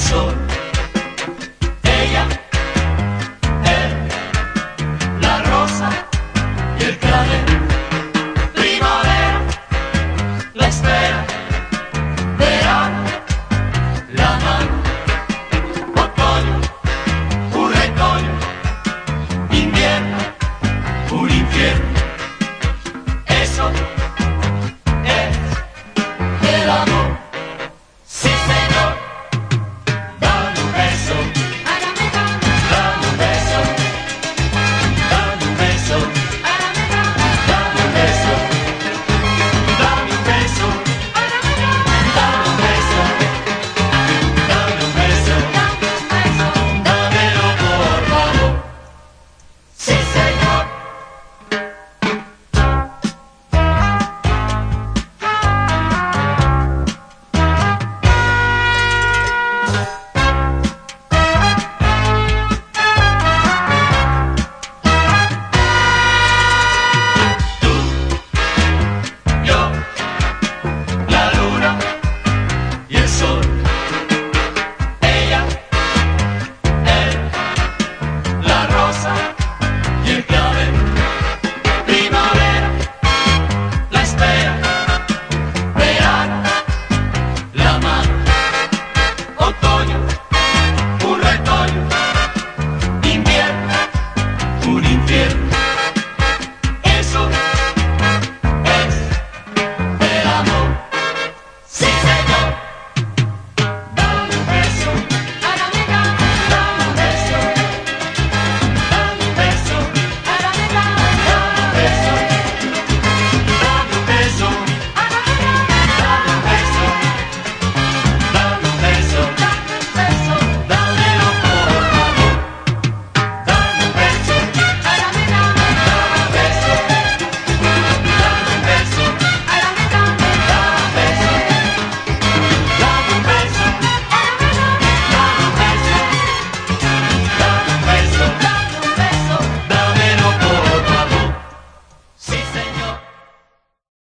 So. Mama.